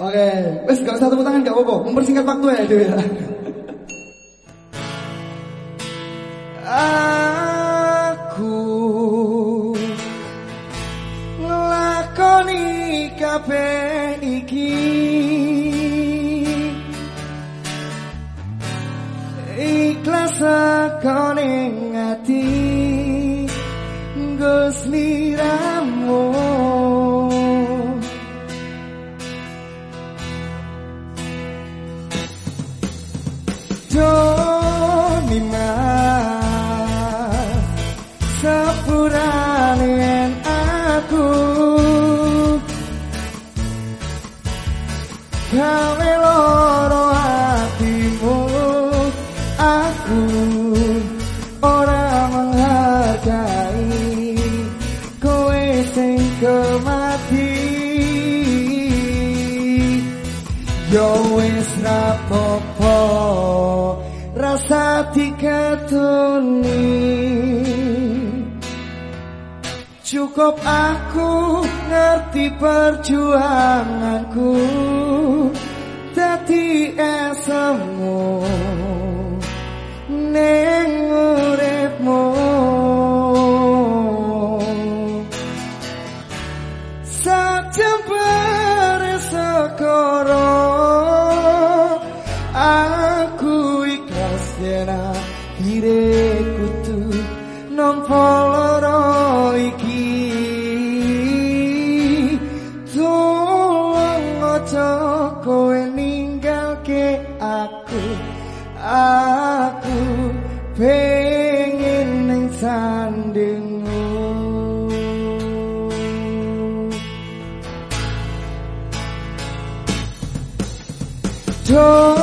Oke, wes gak usah tepuk tangan gak apa-apa, mempersingkat waktu ya itu ya. Aku nglakoni kabeh iki Ikhlas sakone ngati Gusmiramu Doni mas Sepuranen aku Gawe loro hatimu. Aku ora menghargai Kowe sing kemati Yo wis rapopo rasa diketuni. Cukup aku ngerti perjuanganku Dadi esemu Neng nam loro iki Tolong aja kowe ninggalke aku Aku pengen neng sandingmu Doni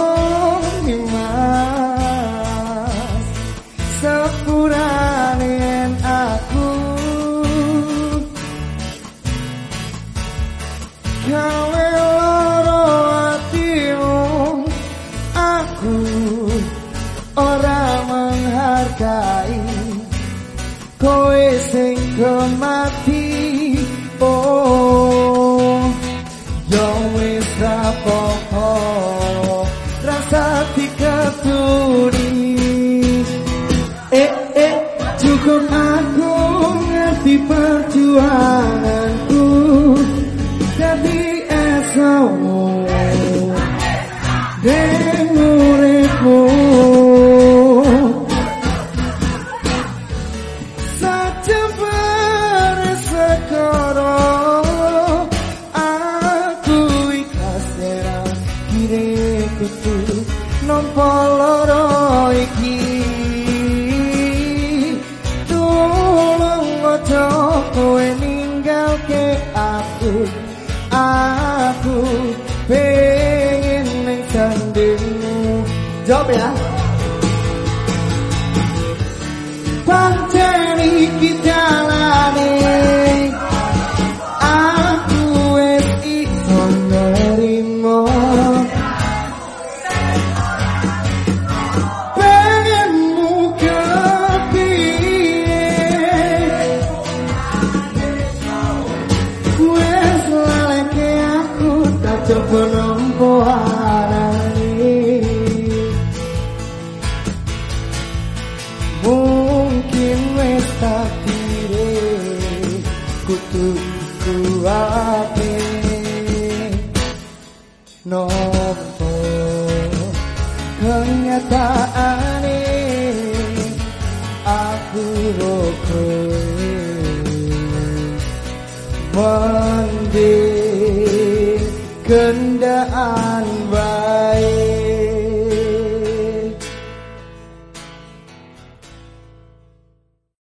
Gawe loro hatimu Aku ora menghargai. Kowe sing kemati Oh Yo wis rapopo rasa diketuni. Eh eh cukup aku ngerti perjuanganku calmo, demoremos. September sekarang aku ikhlas era kiri kutu nompol loro iki sandingmu Jawab ya. Pancen iki jalane. Aku wis iso nerimo Pengenmu kepiye? Wis laleke aku tak coba nompo arani kutu kuate Nopo kenyataane aku rokoe Mending kendak